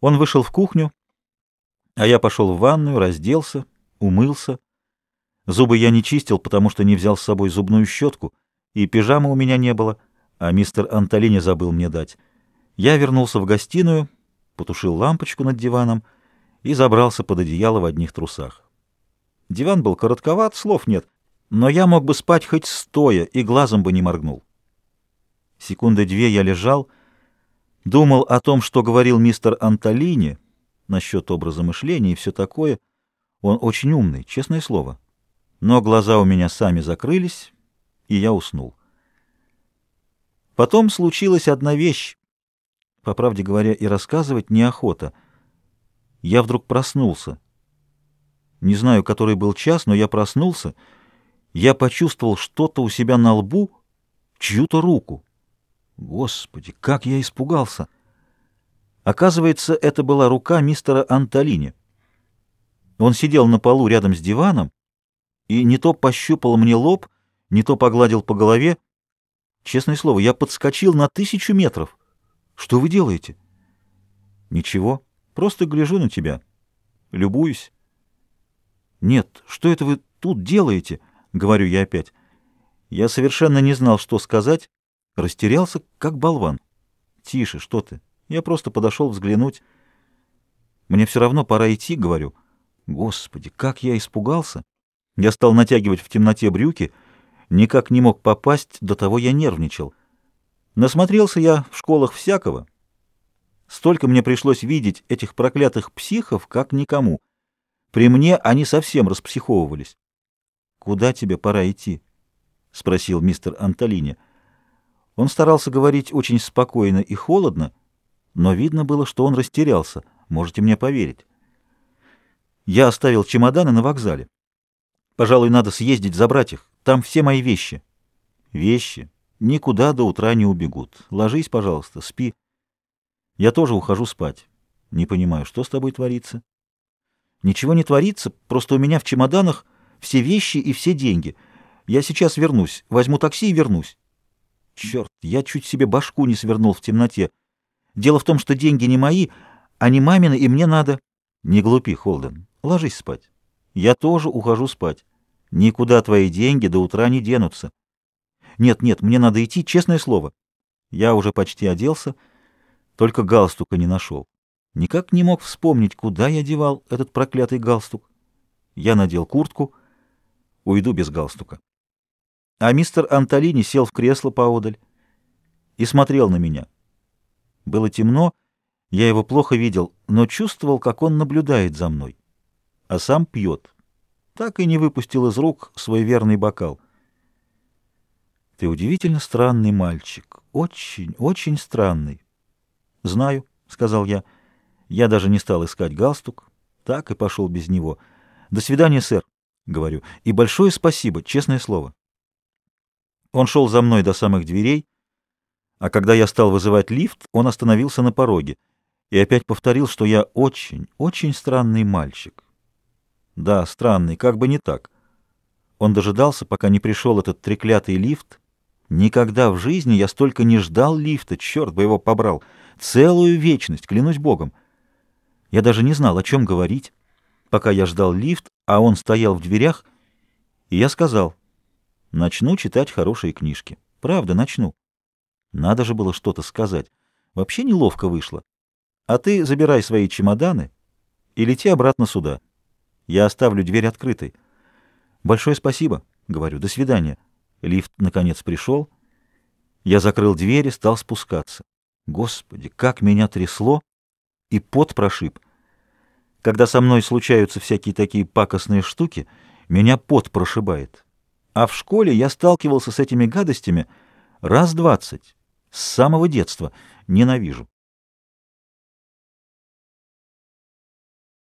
Он вышел в кухню, а я пошел в ванную, разделся, умылся. Зубы я не чистил, потому что не взял с собой зубную щетку, и пижамы у меня не было, а мистер Антолини забыл мне дать. Я вернулся в гостиную, потушил лампочку над диваном и забрался под одеяло в одних трусах. Диван был коротковат, слов нет, но я мог бы спать хоть стоя и глазом бы не моргнул. Секунды две я лежал, думал о том, что говорил мистер Антолини насчет образа мышления и все такое. Он очень умный, честное слово. Но глаза у меня сами закрылись, и я уснул. Потом случилась одна вещь, по правде говоря, и рассказывать неохота. Я вдруг проснулся. Не знаю, который был час, но я проснулся. Я почувствовал что-то у себя на лбу, чью-то руку. Господи, как я испугался! Оказывается, это была рука мистера Антолини. Он сидел на полу рядом с диваном и не то пощупал мне лоб, не то погладил по голове. Честное слово, я подскочил на тысячу метров. Что вы делаете? Ничего, просто гляжу на тебя. Любуюсь. Нет, что это вы тут делаете? Говорю я опять. Я совершенно не знал, что сказать, Растерялся, как болван. Тише, что ты? Я просто подошел взглянуть. Мне все равно пора идти, говорю. Господи, как я испугался! Я стал натягивать в темноте брюки, никак не мог попасть, до того я нервничал. Насмотрелся я в школах всякого. Столько мне пришлось видеть этих проклятых психов, как никому. При мне они совсем распсиховывались. — Куда тебе пора идти? — спросил мистер Антолини. — он старался говорить очень спокойно и холодно, но видно было, что он растерялся, можете мне поверить. Я оставил чемоданы на вокзале. Пожалуй, надо съездить забрать их. Там все мои вещи. Вещи никуда до утра не убегут. Ложись, пожалуйста, спи. Я тоже ухожу спать. Не понимаю, что с тобой творится? Ничего не творится, просто у меня в чемоданах все вещи и все деньги. Я сейчас вернусь, возьму такси и вернусь. Черт, я чуть себе башку не свернул в темноте. Дело в том, что деньги не мои, а не мамины, и мне надо... Не глупи, Холден, ложись спать. Я тоже ухожу спать. Никуда твои деньги до утра не денутся. Нет, нет, мне надо идти, честное слово. Я уже почти оделся, только галстука не нашел. Никак не мог вспомнить, куда я девал этот проклятый галстук. Я надел куртку, уйду без галстука. А мистер Антолини сел в кресло поодаль и смотрел на меня. Было темно, я его плохо видел, но чувствовал, как он наблюдает за мной. А сам пьет. Так и не выпустил из рук свой верный бокал. Ты удивительно странный мальчик. Очень, очень странный. Знаю, — сказал я. Я даже не стал искать галстук. Так и пошел без него. До свидания, сэр, — говорю. И большое спасибо, честное слово. Он шел за мной до самых дверей, а когда я стал вызывать лифт, он остановился на пороге и опять повторил, что я очень, очень странный мальчик. Да, странный, как бы не так. Он дожидался, пока не пришел этот треклятый лифт. Никогда в жизни я столько не ждал лифта, черт бы его побрал. Целую вечность, клянусь богом. Я даже не знал, о чем говорить, пока я ждал лифт, а он стоял в дверях, и я сказал, Начну читать хорошие книжки. Правда, начну. Надо же было что-то сказать. Вообще неловко вышло. А ты забирай свои чемоданы и лети обратно сюда. Я оставлю дверь открытой. Большое спасибо, говорю. До свидания. Лифт, наконец, пришел. Я закрыл дверь и стал спускаться. Господи, как меня трясло! И пот прошиб. Когда со мной случаются всякие такие пакостные штуки, меня пот прошибает. А в школе я сталкивался с этими гадостями раз двадцать. С самого детства. Ненавижу.